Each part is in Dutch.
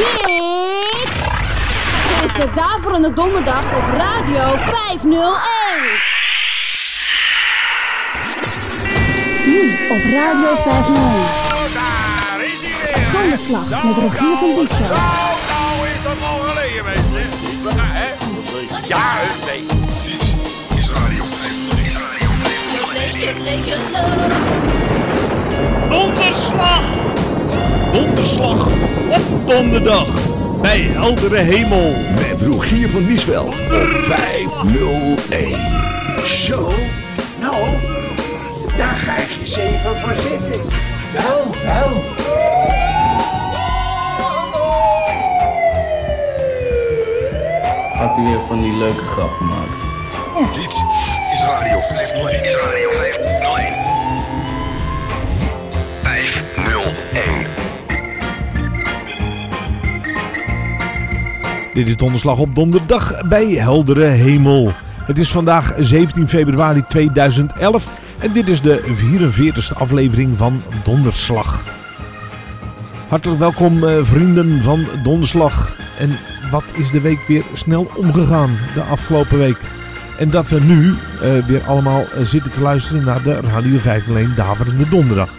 Dit is de Daverende Donderdag op Radio 501. Nu op Radio 501. Daar is hij weer. Donderslag met Rogier van Diesveld. Nou, nou is dat al geleden, mensen. Hè? Ja, nee. Dit is Radio 501. Donderslag! Donderslag op donderdag bij heldere hemel. Met Rogier van Niesveld op 501. Zo, nou, daar ga ik eens even voor zitten. Wel, wel. Gaat hij weer van die leuke grappen maken? Dit is Radio 501. Is Radio 501. 501. Dit is donderslag op donderdag bij heldere hemel. Het is vandaag 17 februari 2011 en dit is de 44ste aflevering van Donderslag. Hartelijk welkom eh, vrienden van Donderslag. En wat is de week weer snel omgegaan de afgelopen week. En dat we nu eh, weer allemaal eh, zitten te luisteren naar de Radio 501 Daverende Donderdag.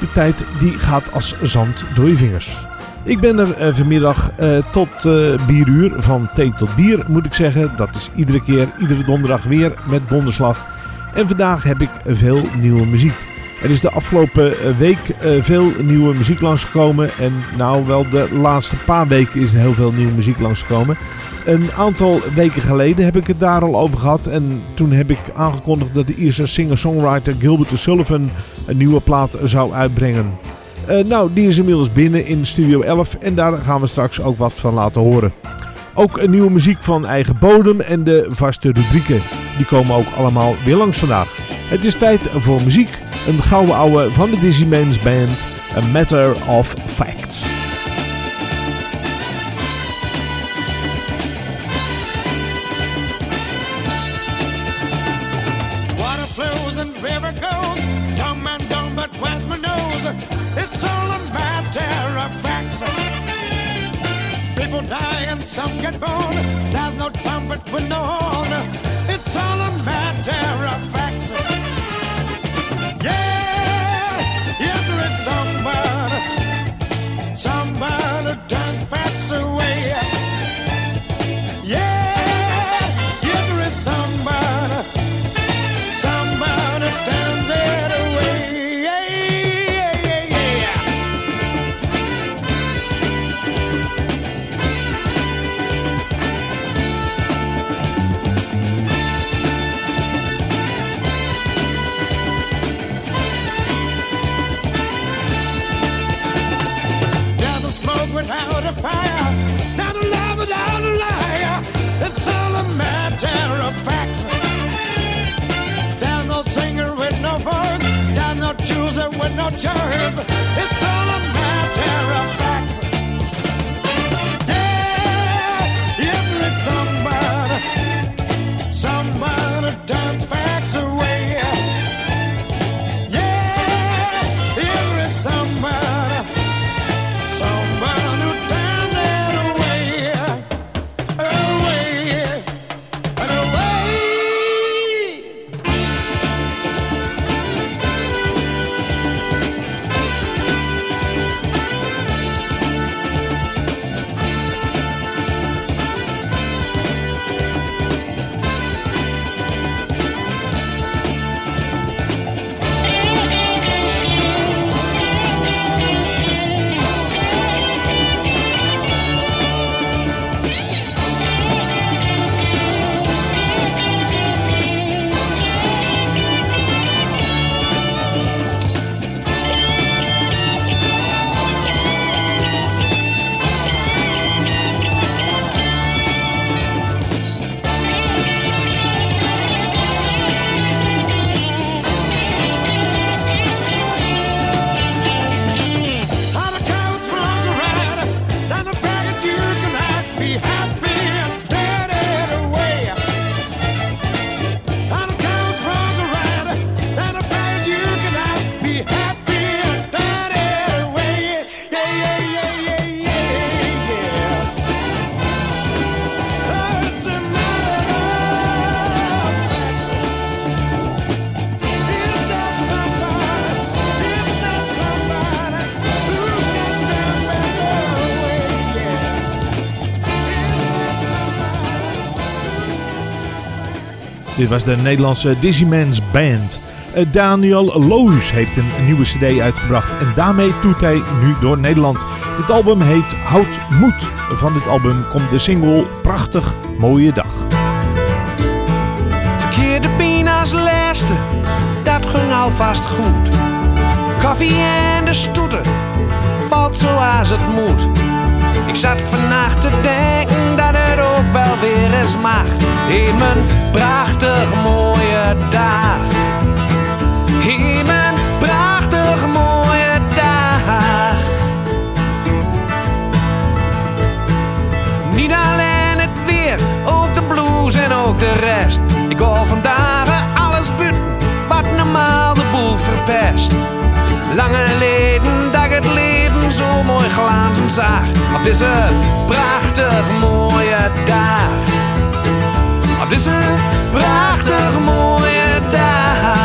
De tijd die gaat als zand door je vingers. Ik ben er eh, vanmiddag eh, tot eh, bieruur, van thee tot bier moet ik zeggen. Dat is iedere keer, iedere donderdag weer met donderslag. En vandaag heb ik veel nieuwe muziek. Er is de afgelopen week veel nieuwe muziek langsgekomen. En nou wel de laatste paar weken is er heel veel nieuwe muziek langsgekomen. Een aantal weken geleden heb ik het daar al over gehad. En toen heb ik aangekondigd dat de Ierse singer-songwriter Gilbert O'Sullivan een nieuwe plaat zou uitbrengen. Eh, nou, die is inmiddels binnen in Studio 11 en daar gaan we straks ook wat van laten horen. Ook een nieuwe muziek van eigen bodem en de vaste rubrieken. Die komen ook allemaal weer langs vandaag. Het is tijd voor muziek. Een gouden ouwe van de Dizzy Man's Band. A Matter of Fact. Dit was de Nederlandse Dizzyman's Band. Eh, Daniel Loos heeft een nieuwe cd uitgebracht en daarmee toet hij nu door Nederland. Het album heet Houd Moed. Van dit album komt de single Prachtig Mooie Dag. Verkeerde been als dat ging alvast goed. Koffie en de stoeten, valt zoals het moet. Ik zat vannacht te denken dat het ook wel weer eens mag. In mijn prachtig mooie dag. In mijn prachtig mooie dag. Niet alleen het weer, ook de blues en ook de rest. Ik hoor vandaag alles buiten, wat normaal de boel verpest. Lange leden dat ik het leven zo mooi glazen zag. Op deze prachtig mooie dag. Op deze prachtig mooie dag.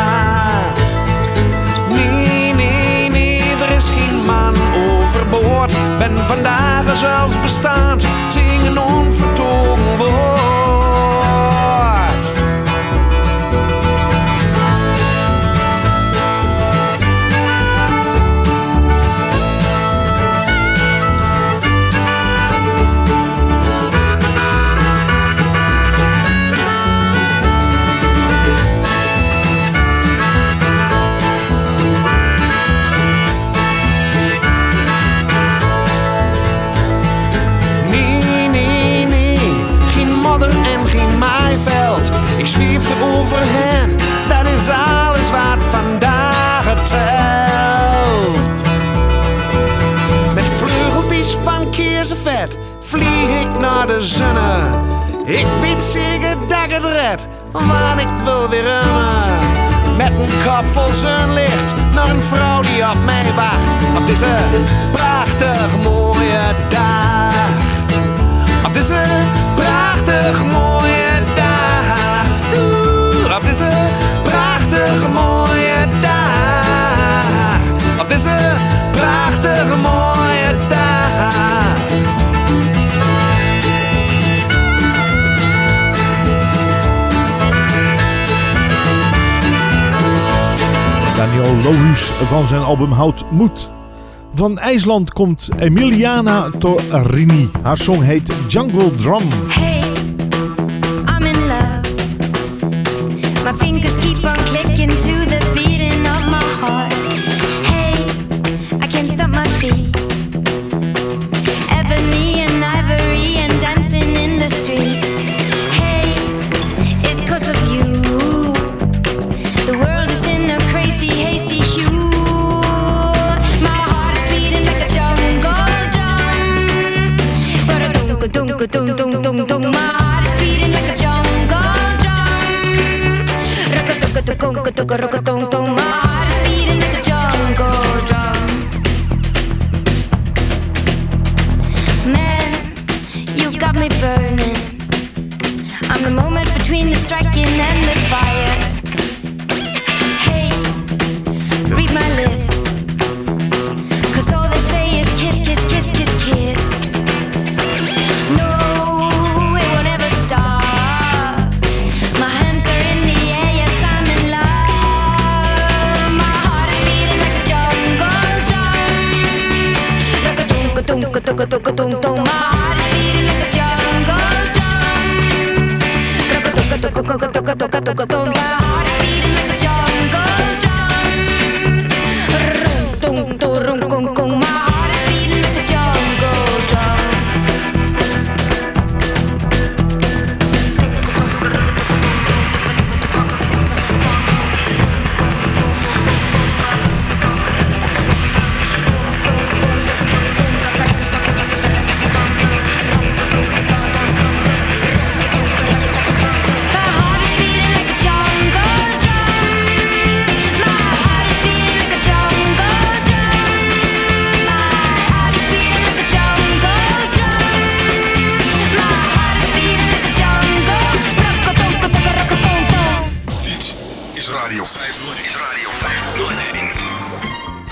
Nee, nee, nee, er is geen man overboord. Ben vandaag zelfs bestaand, zing een onvertogen woord. Met vleugeltjes van keersenvet vlieg ik naar de zonne. Ik weet zeker dat ik het red, ik wil weer remmen. Met een kop vol zonlicht naar een vrouw die op mij wacht. Op deze prachtig mooie Van zijn album Houd Moed. Van IJsland komt Emiliana Torrini. Haar song heet Jungle Drum. Hey, I'm in love. My Rock-a-tuk-a-tuk-a-tuk-a-rock-a-tung-tung. My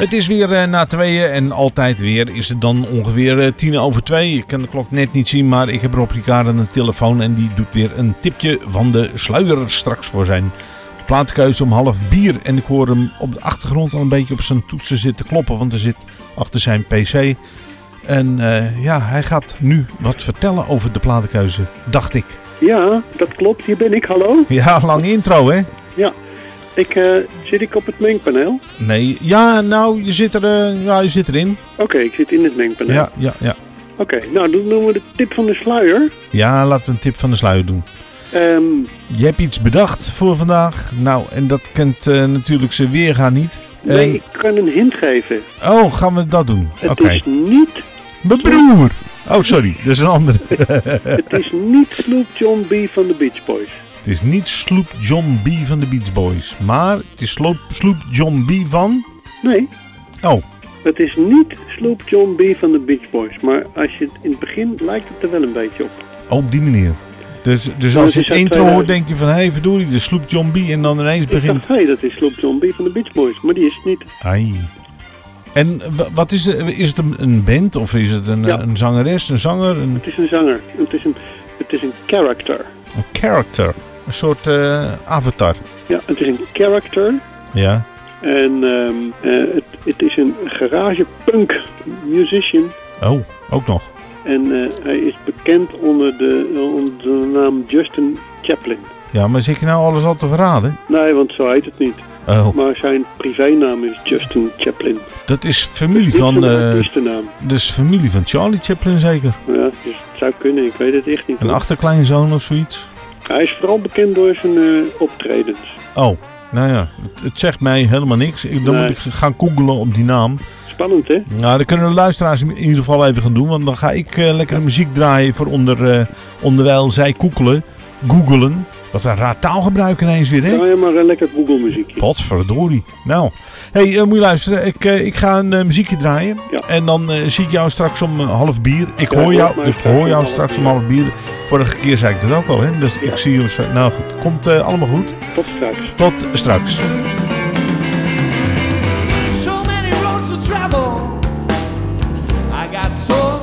Het is weer eh, na tweeën en altijd weer is het dan ongeveer eh, tien over twee. Ik kan de klok net niet zien, maar ik heb Rob Ricard aan de telefoon en die doet weer een tipje van de sluier straks voor zijn plaatkeuze om half bier. En ik hoor hem op de achtergrond al een beetje op zijn toetsen zitten kloppen, want er zit achter zijn pc. En eh, ja, hij gaat nu wat vertellen over de platenkeuze, dacht ik. Ja, dat klopt. Hier ben ik. Hallo. Ja, lang intro hè? Ja. Ik, eh, zit ik op het mengpaneel? Nee, ja, nou, je zit, er, eh, ja, je zit erin. Oké, ik zit in het mengpaneel. Ja, ja, ja. Oké, nou dan doen we de tip van de sluier. Ja, laten we een tip van de sluier doen. Ehm, Je hebt iets bedacht voor vandaag. Nou, en dat kent eh, natuurlijk zijn weerga niet. nee, ik kan een hint geven. Oh, gaan we dat doen? Het is niet, Mijn broer! Oh, sorry, dat is een andere. het is niet Sloop John B. van de Beach Boys. Het is niet Sloop John B. van de Beach Boys. Maar het is Sloop, Sloop John B. van... Nee, Oh, het is niet Sloop John B. van de Beach Boys. Maar als je het in het begin lijkt het er wel een beetje op. op die manier. Dus, dus als je het intro hoort, 2000. denk je van... Hé, hey, verdorie, de Sloop John B. En dan ineens Ik begint... dacht, hé, hey, dat is Sloop John B. van de Beach Boys. Maar die is het niet. Ai. En wa- wat is het? Is het een, een band of is het een, Ja. een zangeres, een zanger, een, Het is een zanger. Het is een, het is een character. een character? Een soort eh, avatar. Ja, het is een character. Ja. En ehm, eh, het, het is een garage punk musician. Oh, ook nog. En eh, hij is bekend onder de, onder de naam Justin Chaplin. Ja, maar zit je nou alles al te verraden? Nee, want zo heet het niet. Oh, Maar zijn privénaam is Justin Chaplin. dat is familie Niet van... zijn eh artiestennaam. dus familie van Charlie Chaplin zeker? Ja, dus het zou kunnen. Ik weet het echt niet. Een hoor. achterkleinzoon of zoiets? Hij is vooral bekend door zijn eh, optredens. Oh, nou ja, het, het zegt mij helemaal niks. Ik, dan Nee. moet ik gaan googlen op die naam. Spannend, hè? Nou, dat kunnen de luisteraars in ieder geval even gaan doen. Want dan ga ik eh, lekker muziek draaien voor onder, eh, onderwijl zij koekelen. Googelen. Wat een raar taalgebruik ineens weer, hè? Nou ja, maar een lekker Google muziekje. Potverdorie. Nou, hey, eh, moet je luisteren. Ik, eh, ik ga een eh, muziekje draaien. Ja. En dan eh, zie ik jou straks om half bier. Ik Ja, hoor jou, ik straks hoor om jou half straks om bier. half bier. Vorige keer zei ik dat ook al, hè? Dus ik zie je... straks- Nou goed, komt eh, allemaal goed. Tot straks. Tot straks. So many roads to travel. I got so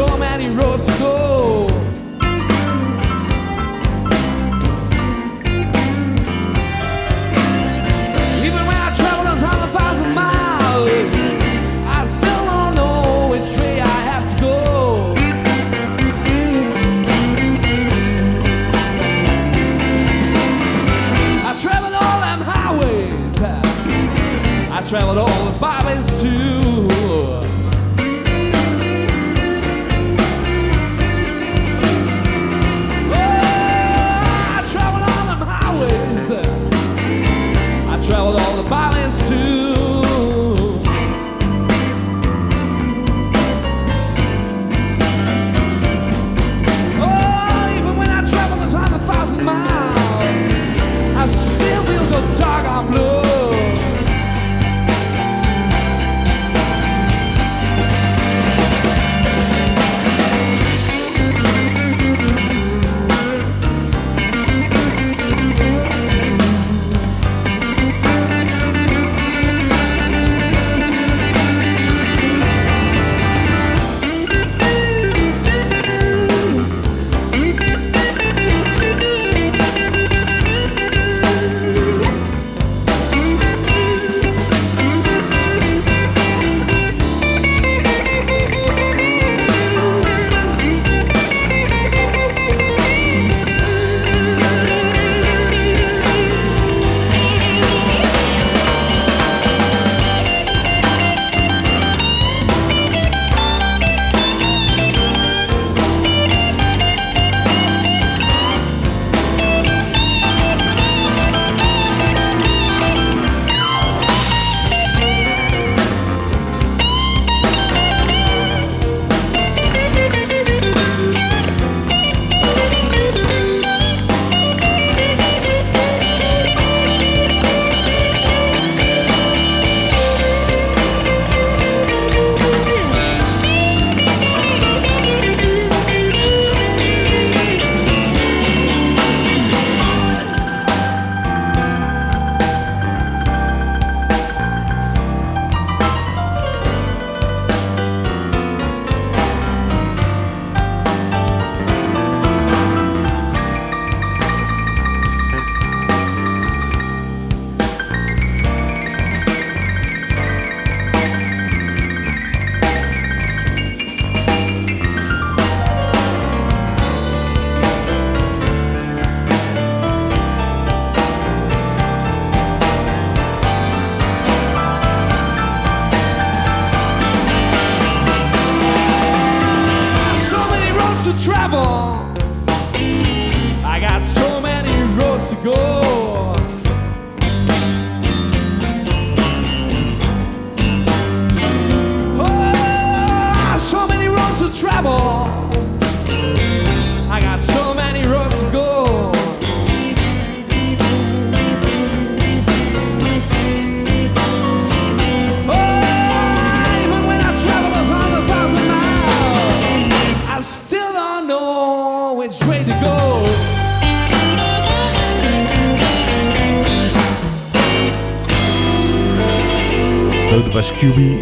so many roads to go.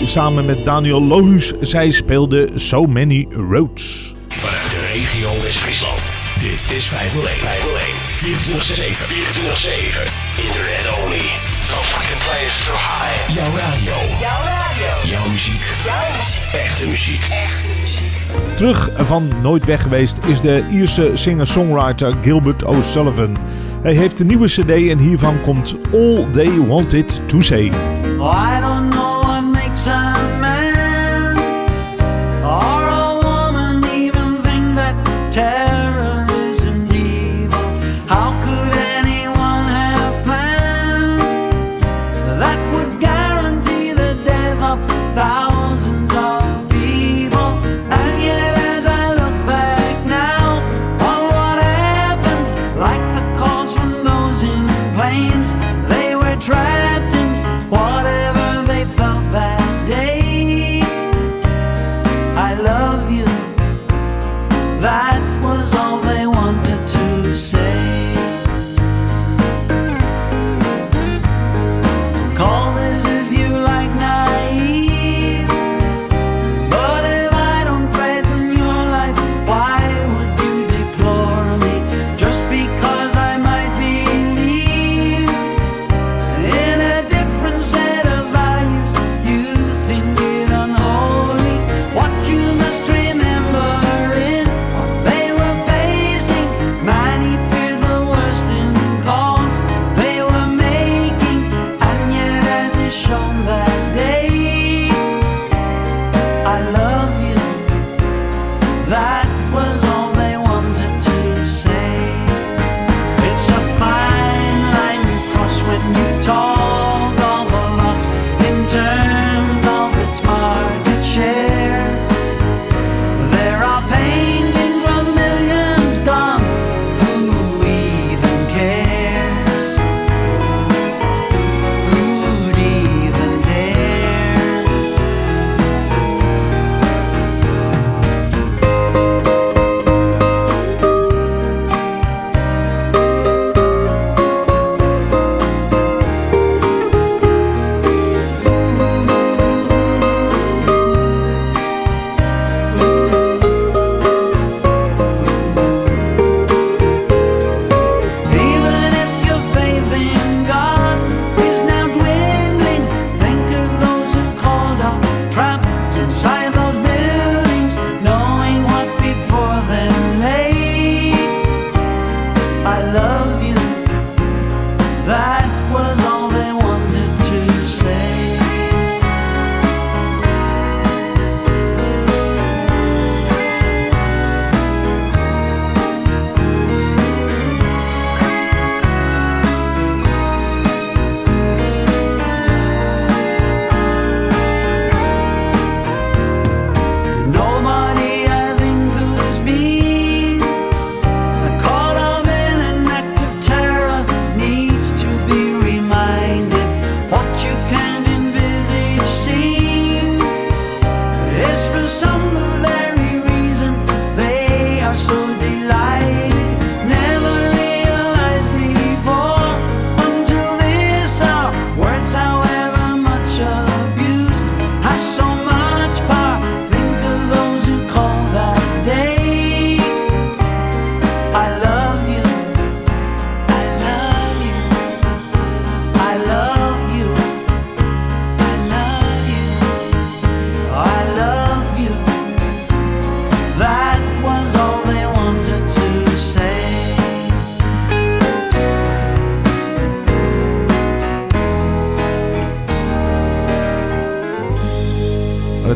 Samen met Daniel Lohuus. Zij speelde So Many Roads. Vanuit de regio West-Friesland. Dit is 501. 501. 24 24 Internet only. No fucking place so high. Jouw radio. Jouw radio. Jouw muziek. Jouw muziek. Echte muziek. Echte muziek. Terug van Nooit Weg geweest is de Ierse singer-songwriter Gilbert O'Sullivan. Hij heeft een nieuwe cd en hiervan komt All They Wanted To Say. Oh,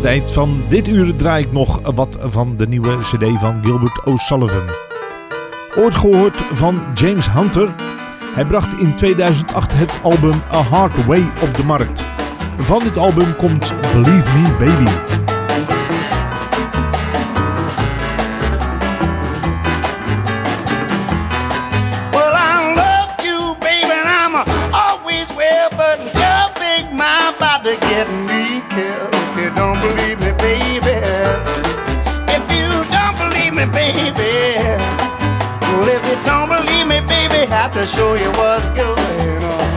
het eind van dit uur draai ik nog wat van de nieuwe cd van Gilbert O'Sullivan. Ooit gehoord van James Hunter. Hij bracht in 2008 het album A Hard Way op de markt. Van dit album komt Believe Me Baby. To show you what's going on.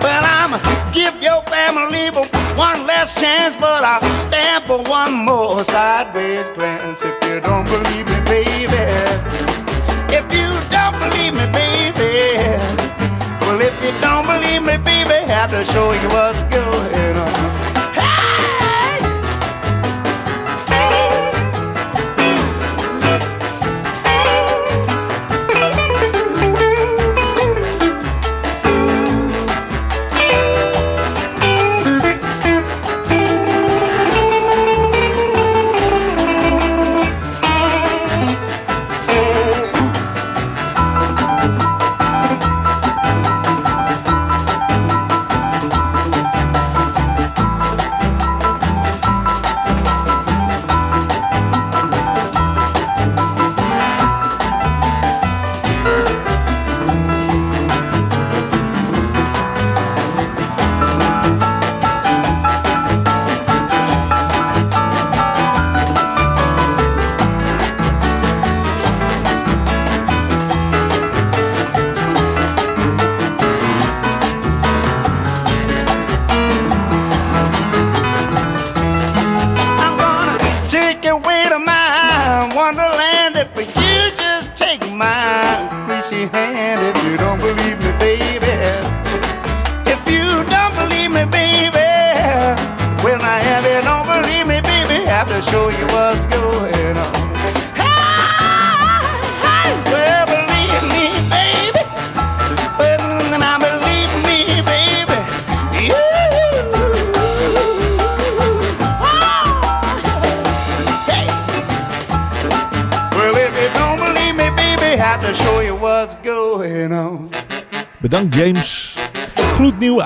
Well, I'ma give your family one last chance, but I'll stand for one more sideways glance. If you don't believe me, baby. If you don't believe me, baby. Well, if you don't believe me, baby, have to show you what's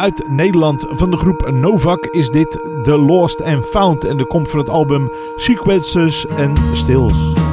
uit Nederland van de groep Novak is dit The Lost and Found en de komt van het album Sequences and Stills.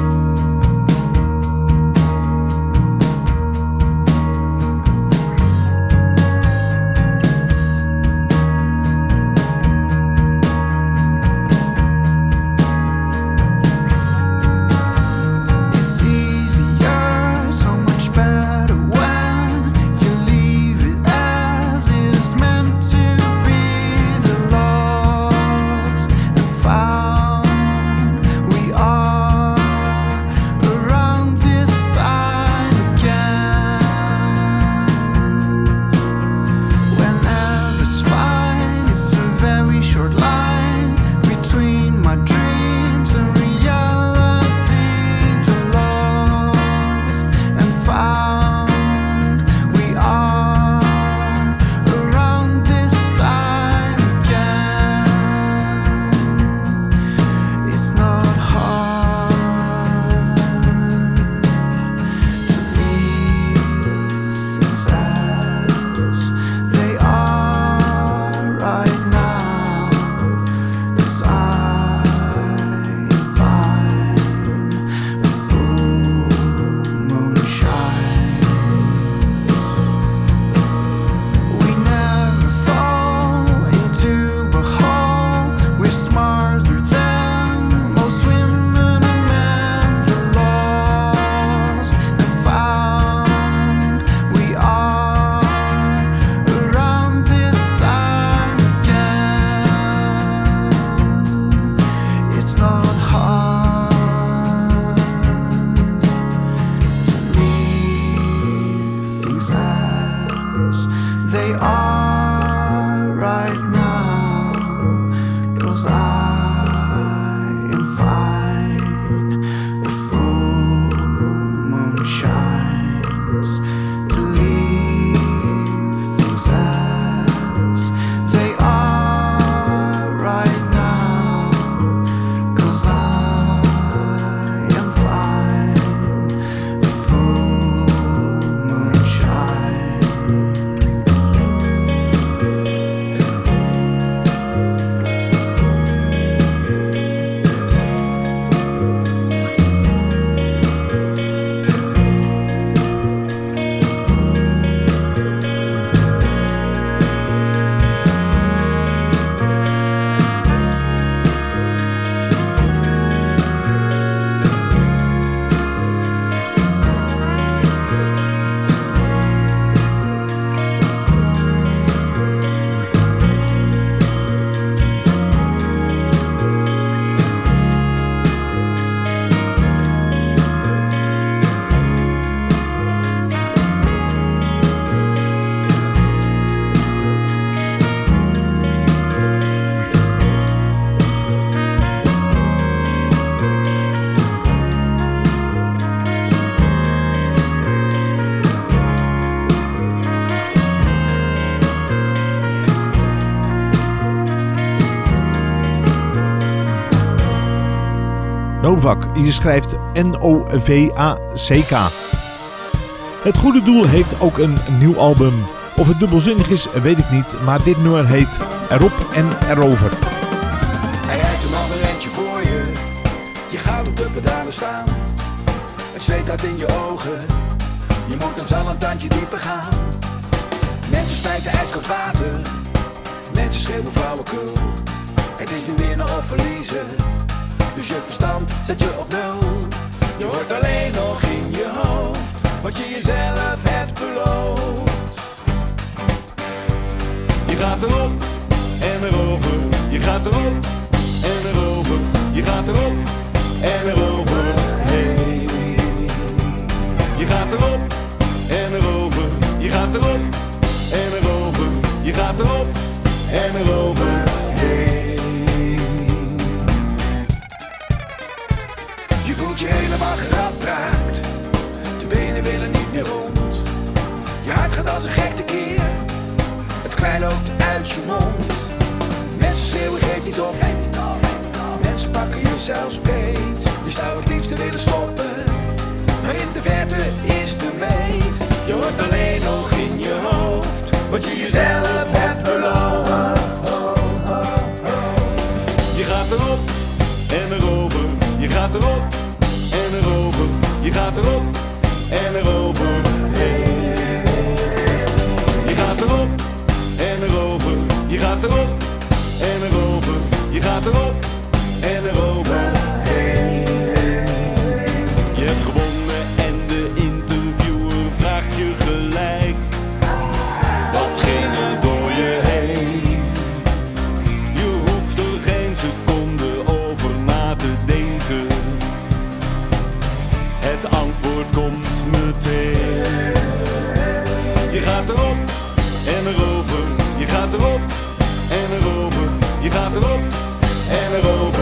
Je schrijft N-O-V-A-C-K. Het goede doel heeft ook een nieuw album. Of het dubbelzinnig is, weet ik niet. Maar dit nummer heet Erop en Erover. Hij rijdt een ander eindje voor je. Je gaat op de pedalen staan. Het zweet uit in je ogen. Je moet dan zal een tandje dieper gaan. Mensen spijten ijskoud water. Mensen schreeuwen flauwekul. Het is nu nog of verliezen. Dus je verstand zet je op nul. Je hoort alleen nog in je hoofd. Wat je jezelf hebt beloofd. Je gaat erop en erover. Je gaat erop en erover. Je gaat erop en erover. Hey. Je gaat erop en erover. Je gaat erop en erover. Je gaat erop en erover. Je zou het liefste willen stoppen. Maar in de verte is de meet. Je hoort alleen nog in je hoofd. Wat je jezelf hebt beloofd. Je gaat erop en erover. Je gaat erop en erover. Je gaat erop en erover. Je gaat erop en erover. Je gaat erop en erover. Je gaat erop erop en erover. Je gaat erop en erover.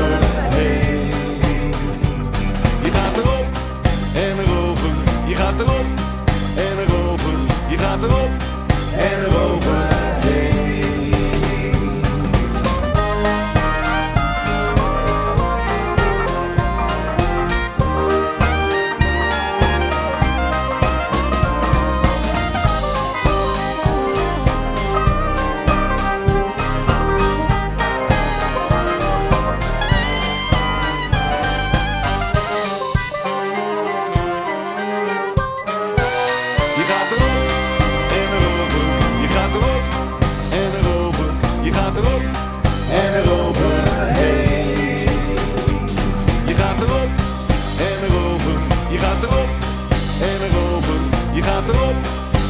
Gaat erop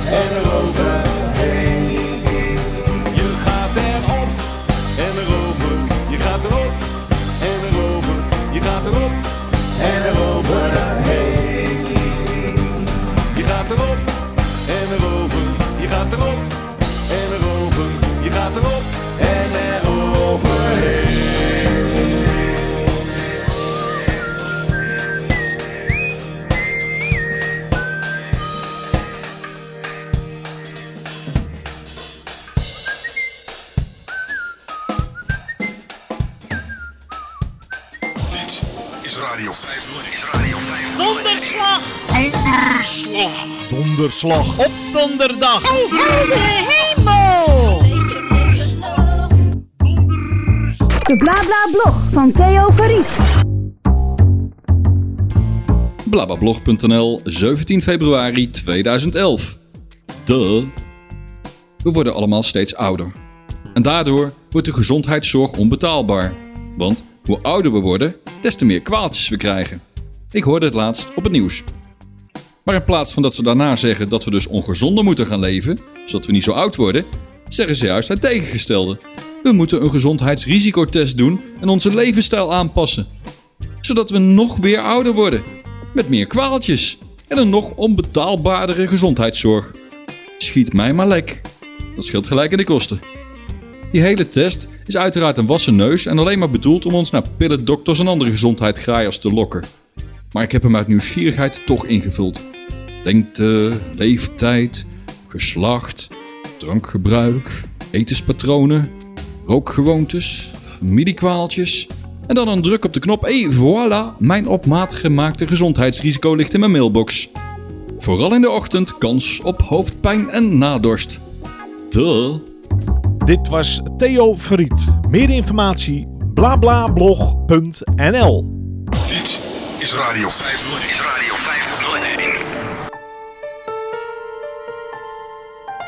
en erover. Hey. Je gaat erop en erover. Je gaat erop en erover. Je gaat erop en erover. Hey. Je gaat erop en erover. Je gaat erop Donderslag. Op donderdag! Heldere hemel! De Blabla Blog van Theo Verriet. Blabablog.nl, 17 februari 2011. Duh. We worden allemaal steeds ouder. En daardoor wordt de gezondheidszorg onbetaalbaar. Want hoe ouder we worden, des te meer kwaaltjes we krijgen. Ik hoorde het laatst op het nieuws. Maar in plaats van dat ze daarna zeggen dat we dus ongezonder moeten gaan leven, zodat we niet zo oud worden, zeggen ze juist het tegengestelde. We moeten een gezondheidsrisicotest doen en onze levensstijl aanpassen. Zodat we nog weer ouder worden. Met meer kwaaltjes en een nog onbetaalbaardere gezondheidszorg. Schiet mij maar lek. Dat scheelt gelijk in de kosten. Die hele test is uiteraard een wassen neus en alleen maar bedoeld om ons naar pillen, dokters en andere gezondheidsgraaiers te lokken. Maar ik heb hem uit nieuwsgierigheid toch ingevuld. Lengte, leeftijd, geslacht, drankgebruik, etenspatronen, rookgewoontes, familiekwaaltjes En dan een druk op de knop. Hey, voilà, mijn op maat gemaakte gezondheidsrisico ligt in mijn mailbox. Vooral in de ochtend kans op hoofdpijn en nadorst. Duh. Dit was Theo Verriet. Meer informatie blablablog.nl Dit is Radio 501. Is Radio 501.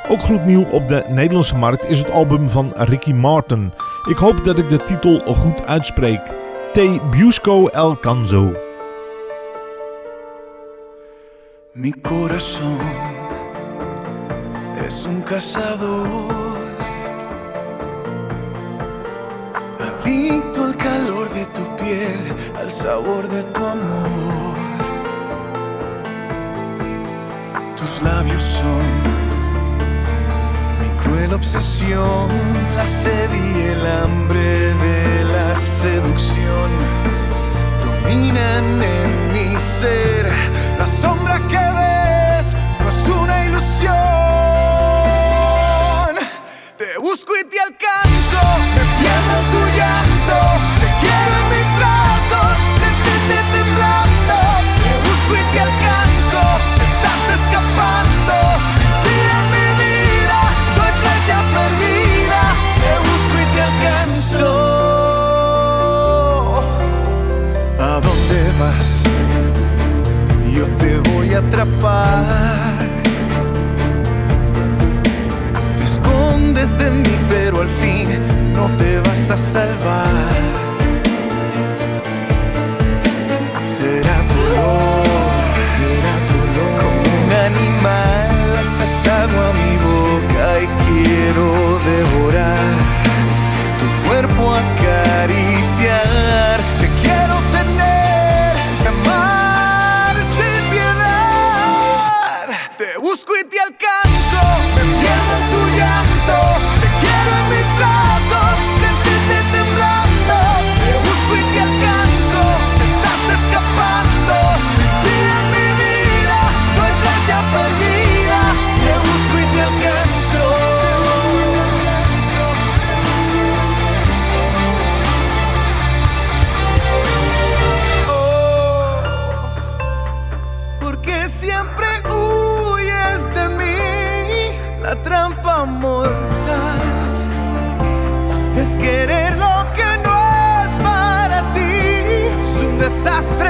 Ook gloednieuw op de Nederlandse markt is het album van Ricky Martin. Ik hoop dat ik de titel goed uitspreek. Te Busco El Canzo. Mi corazón es un cazador, adicto al calor de tu piel, al sabor de tu amor. Tus labios son mi cruel obsesión, la sed y el hambre de la seducción dominan en mi ser. La sombra que ves no es una ilusión. Te busco y te alcanzo, atrapar. Te escondes de mí, pero al fin no te vas a salvar. Será tu olor, será tu olor. Como un animal has asado a mi boca y quiero devorar tu cuerpo acariciar. Desastre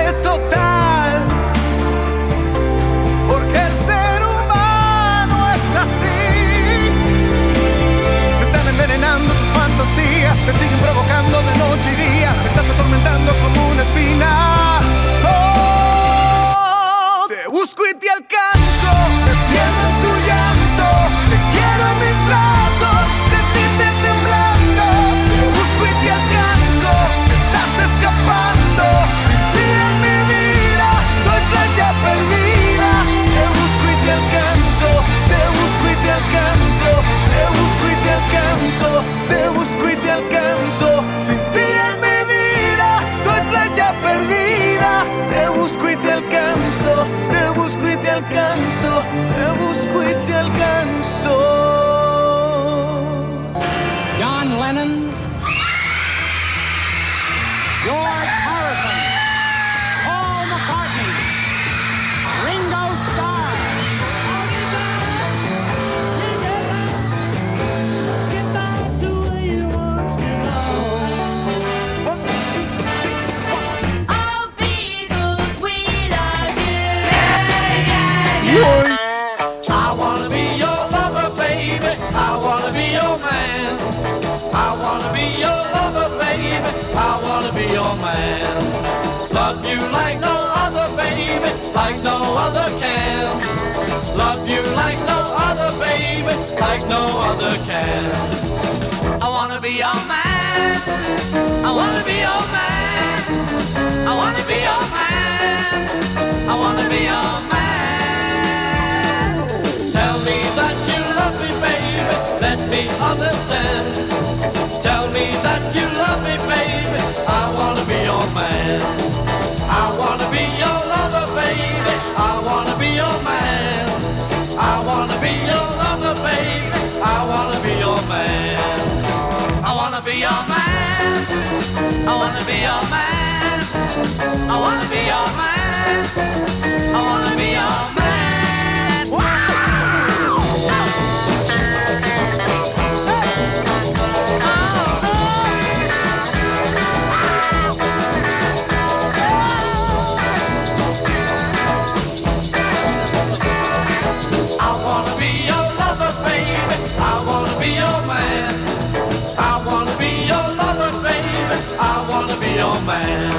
man.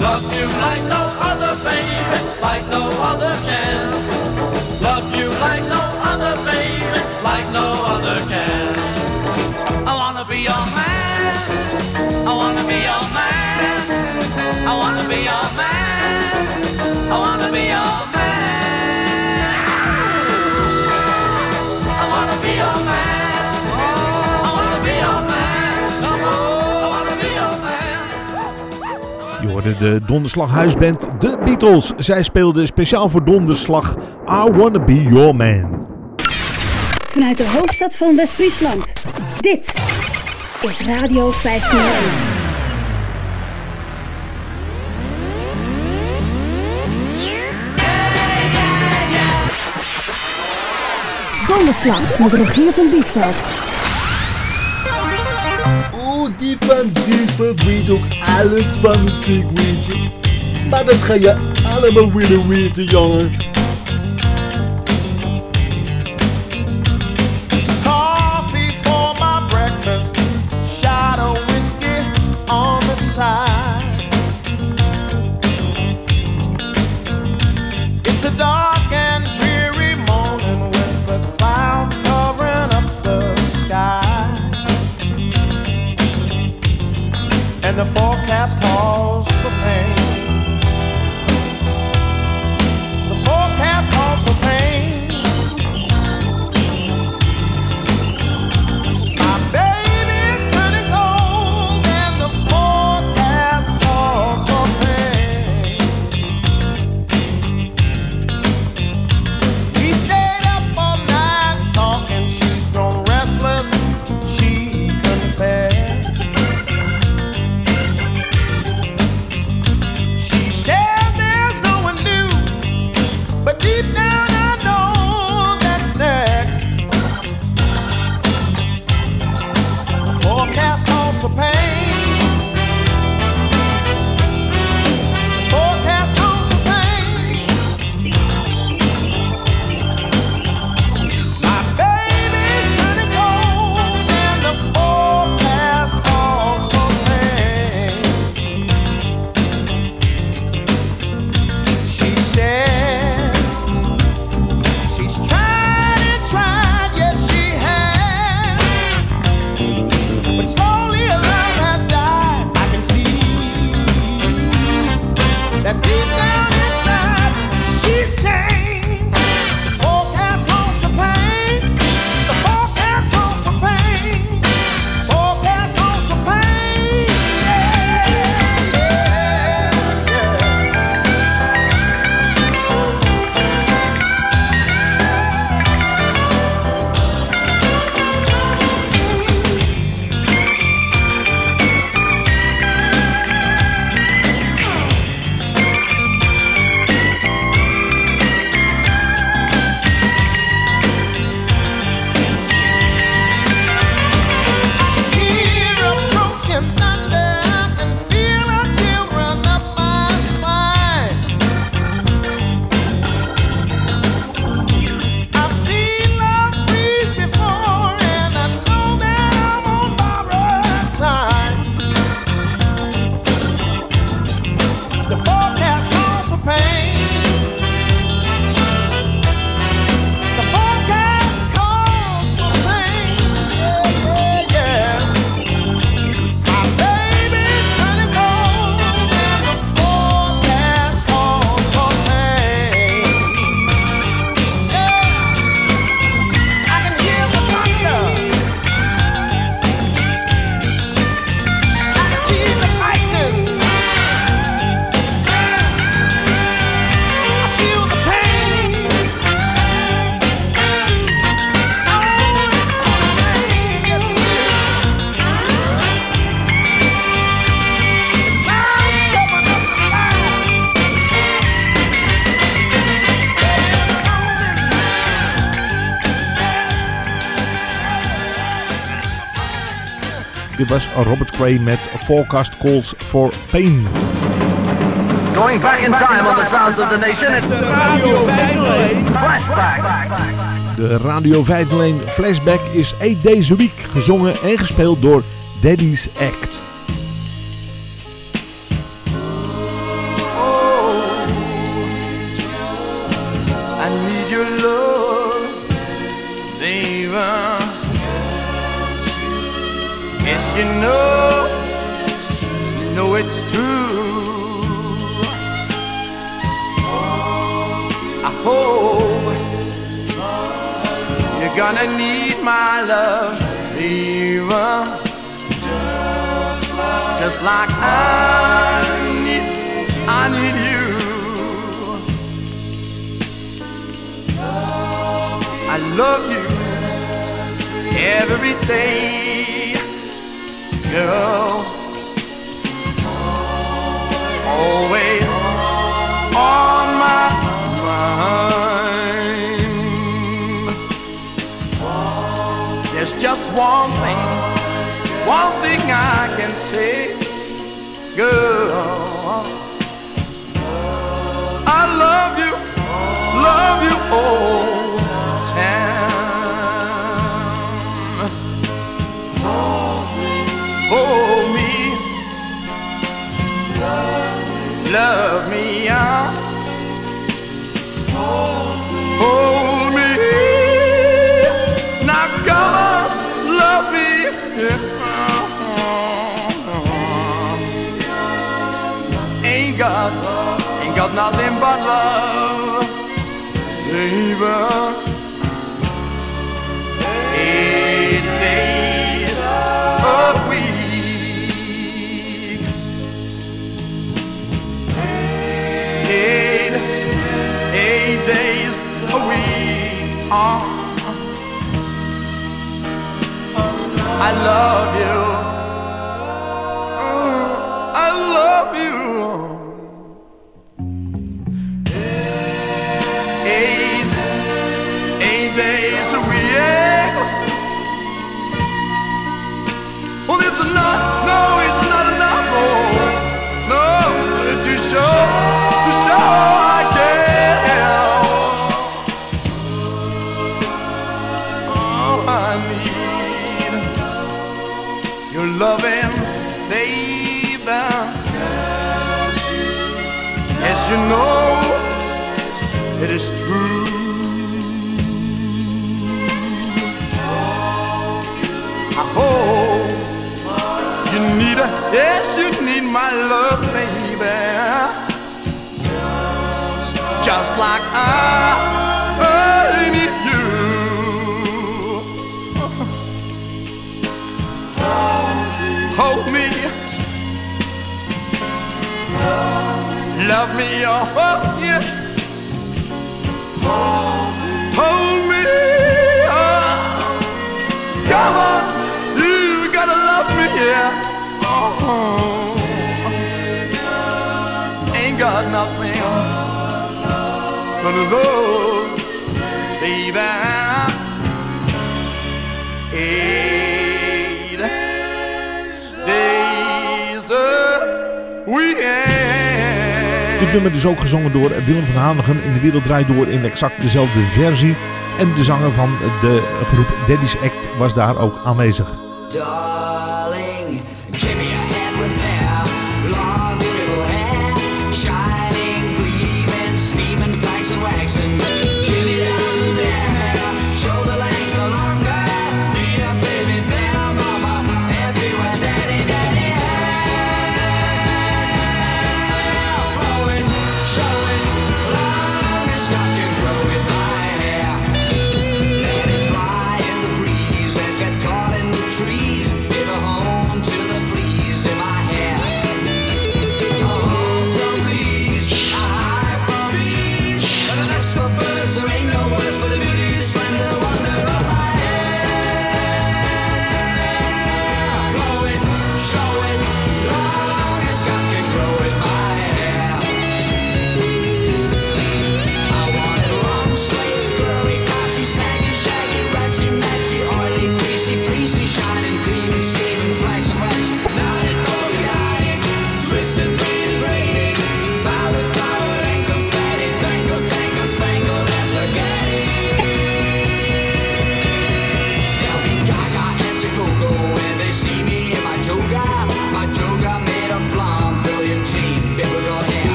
Love you like no other, baby, like no other can. Love you like no other, baby, like no other can. I wanna be your man. I wanna be your man. I wanna be your man. I wanna be your man. Hoorde de Donderslag huisband The Beatles. Zij speelden speciaal voor Donderslag I Wanna Be Your Man. Vanuit de hoofdstad van West-Friesland. Dit is Radio 501. Donderslag met Rogier van Diesveld. Die van Diesveld weet ook alles van muziek, weet je. Maar dat ga je allemaal willen weten, jongen. The forecast was Robert Cray met Forecast Calls for Pain. Going back in time on the sounds of the nation. The Radio 501 Flashback. De Radio 501 Flashback is Eight Days a Week, gezongen en gespeeld door Daddy's Act. Just like I need, I need you. I love you every day, girl. Always on my mind. There's just one thing, one thing I can say, girl. I love you, love you all nothing but love, baby. Eight days a week. Eight, eight days a week. Uh, I love you. Like I, uh, I need you. Hold me, love me, oh yeah. But love, baby. Eight days a weekend. Dit nummer is ook gezongen door Willem van Hanegem in De Wereld Draait Door in exact dezelfde versie. En de zanger van de groep Daddy's Act was daar ook aanwezig.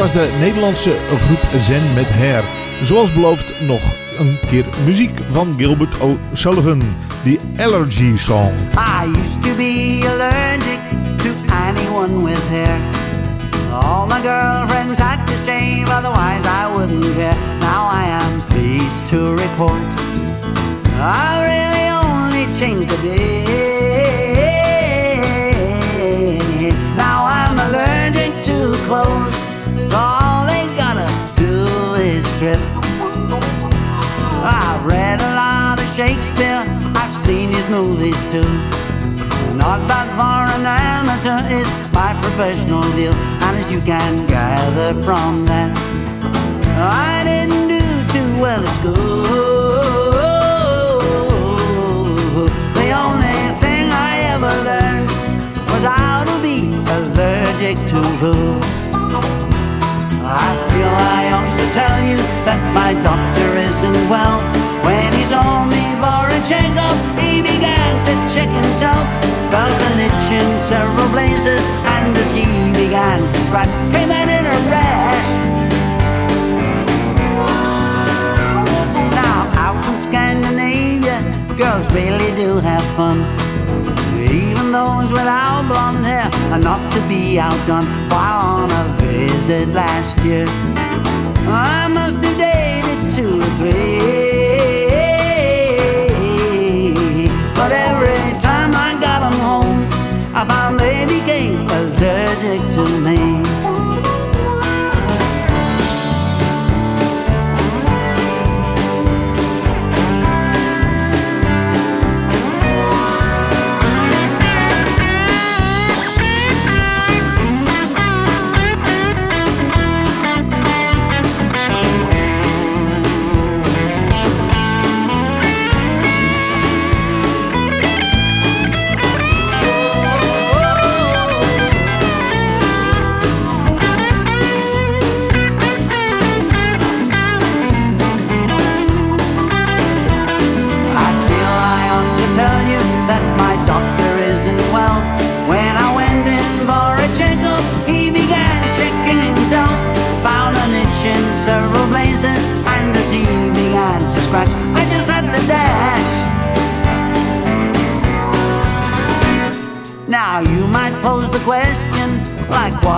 Was de Nederlandse groep Zen met Hair. Zoals beloofd nog een keer muziek van Gilbert O'Sullivan. Die Allergy Song. I used to be allergic to anyone with hair. All my girlfriends had to shave, otherwise I wouldn't care. Now I am pleased to report I really only changed a bit. Movies too. Not bad far an amateur is my professional view, and as you can gather from that, I didn't do too well at school. The only thing I ever learned was how to be allergic to rules. I feel I ought to tell you that my doctor isn't well. When he saw me checkup, he began to check himself. Felt an itch in several places, and as he began to scratch, came out in a rash. Now, out in Scandinavia, girls really do have fun. Even those without blonde hair are not to be outdone. While on a visit last year, I must have dated two or three. I found they became allergic to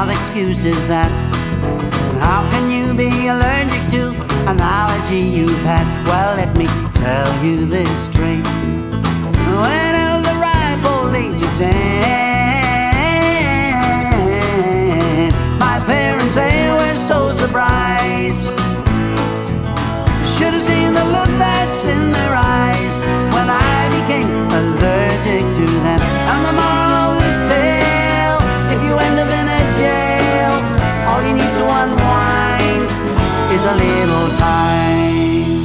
like what excuse is that? How can you be allergic to an allergy you've had? Well, let me tell you this straight. When was the ripe old age of ten, my parents they were so surprised. Should have seen the look that's in their eyes when I became allergic to them. And the moral of this tale, if you end up in all you need to unwind is a little time.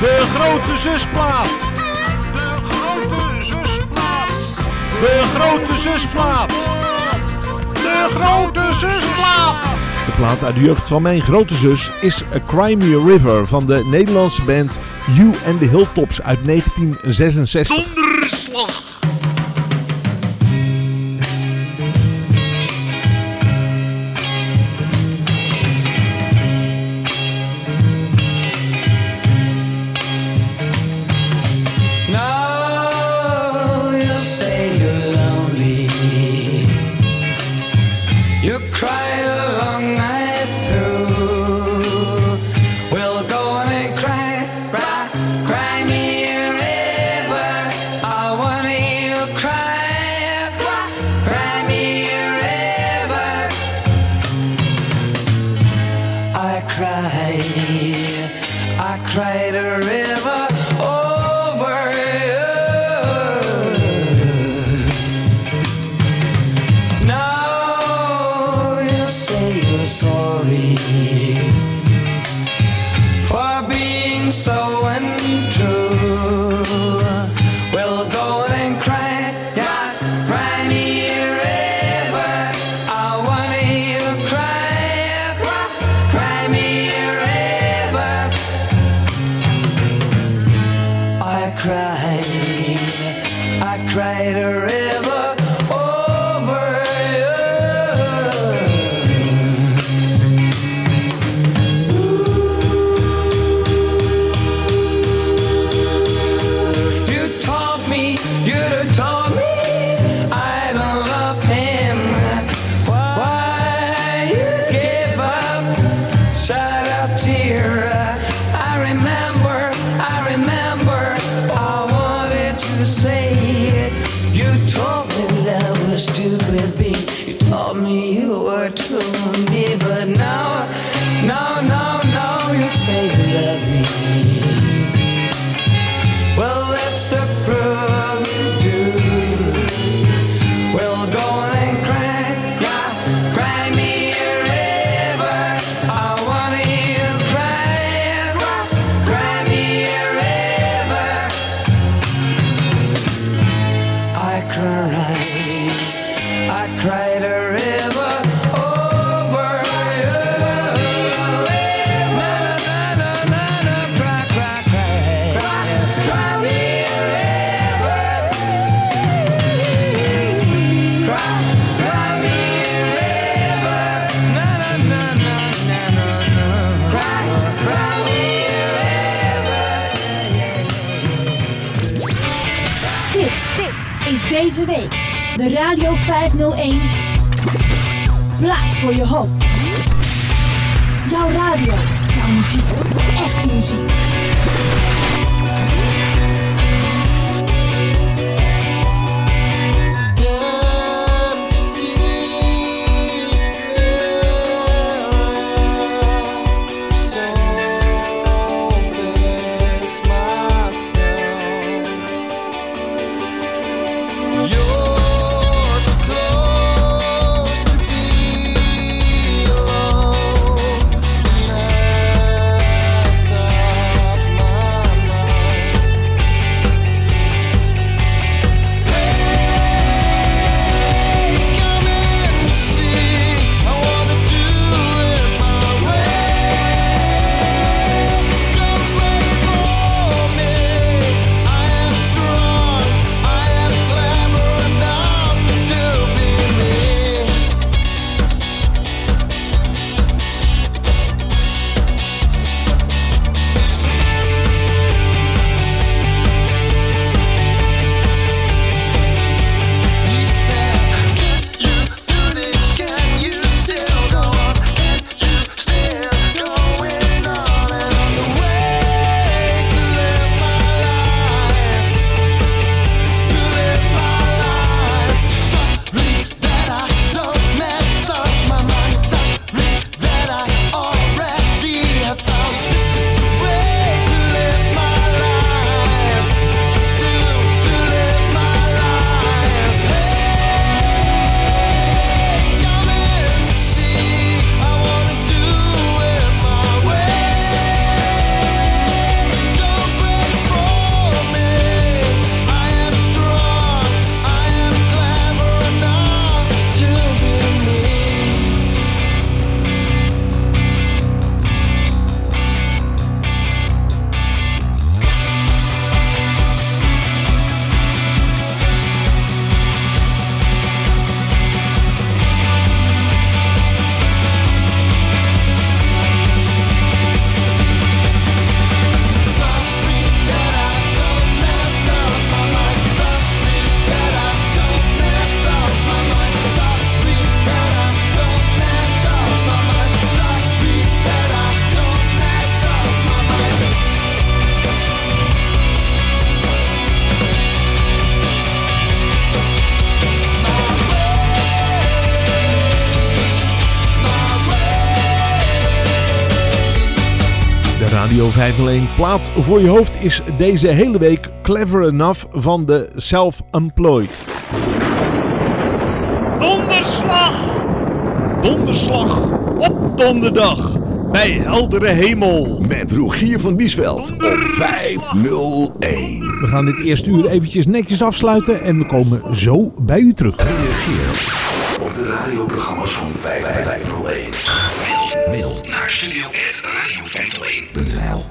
De grote zusplaat. De grote zusplaat. De grote zusplaat. De plaat uit de jeugd van mijn grote zus is A Cry Me a River van de Nederlandse band You and the Hilltops uit 1966. deze week de Radio 501 Plaat voor je hoop. Jouw radio, jouw muziek, echte muziek. 501 plaat voor je hoofd is deze hele week Clever Enough van de Self-Employed. Donderslag! Donderslag op donderdag bij heldere hemel. Met Rogier van Biesveld op 501. We gaan dit eerste uur eventjes netjes afsluiten en we komen zo bij u terug. Reageer op de radioprogramma's van 5501. Mail naar studio.radio501.nl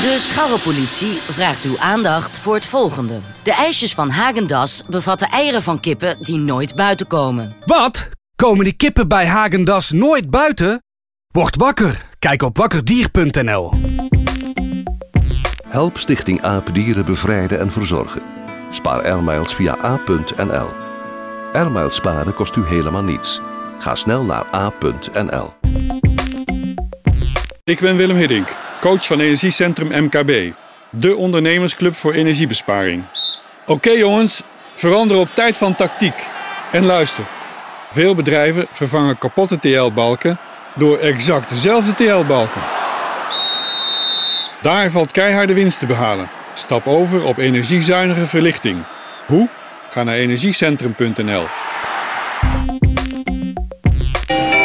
De scharrepolitie vraagt uw aandacht voor het volgende. De ijsjes van Hagendas bevatten eieren van kippen die nooit buiten komen. Wat? Komen die kippen bij Hagendas nooit buiten? Word wakker. Kijk op wakkerdier.nl. Help Stichting Apendieren bevrijden en verzorgen. Spaar airmiles via a.nl. Airmiles sparen kost u helemaal niets. Ga snel naar a.nl. Ik ben Willem Hiddink, coach van Energiecentrum MKB. De ondernemersclub voor energiebesparing. Oké jongens, verander op tijd van tactiek. En luister. Veel bedrijven vervangen kapotte TL-balken door exact dezelfde TL-balken. Daar valt keiharde winst te behalen. Stap over op energiezuinige verlichting. Hoe? Ga naar energiecentrum.nl.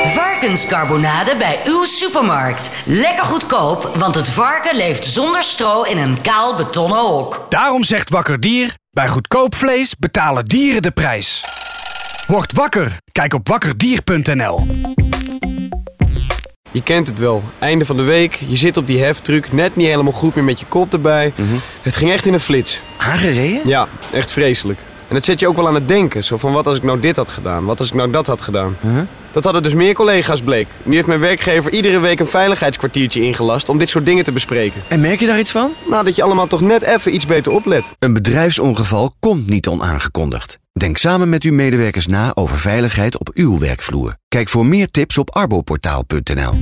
Varkenscarbonade bij uw supermarkt. Lekker goedkoop, want het varken leeft zonder stro in een kaal betonnen hok. Daarom zegt Wakker Dier, bij goedkoop vlees betalen dieren de prijs. Word wakker. Kijk op wakkerdier.nl. Je kent het wel. Einde van de week, je zit op die heftruck, net niet helemaal goed meer met je kop erbij. Het ging echt in een flits. Aangereden? Ja, echt vreselijk. En dat zet je ook wel aan het denken. Zo van, wat als ik nou dit had gedaan? Wat als ik nou dat had gedaan? Dat hadden dus meer collega's bleek. Nu heeft mijn werkgever iedere week een veiligheidskwartiertje ingelast om dit soort dingen te bespreken. En merk je daar iets van? Nou, dat je allemaal toch net even iets beter oplet. Een bedrijfsongeval komt niet onaangekondigd. Denk samen met uw medewerkers na over veiligheid op uw werkvloer. Kijk voor meer tips op arboportaal.nl.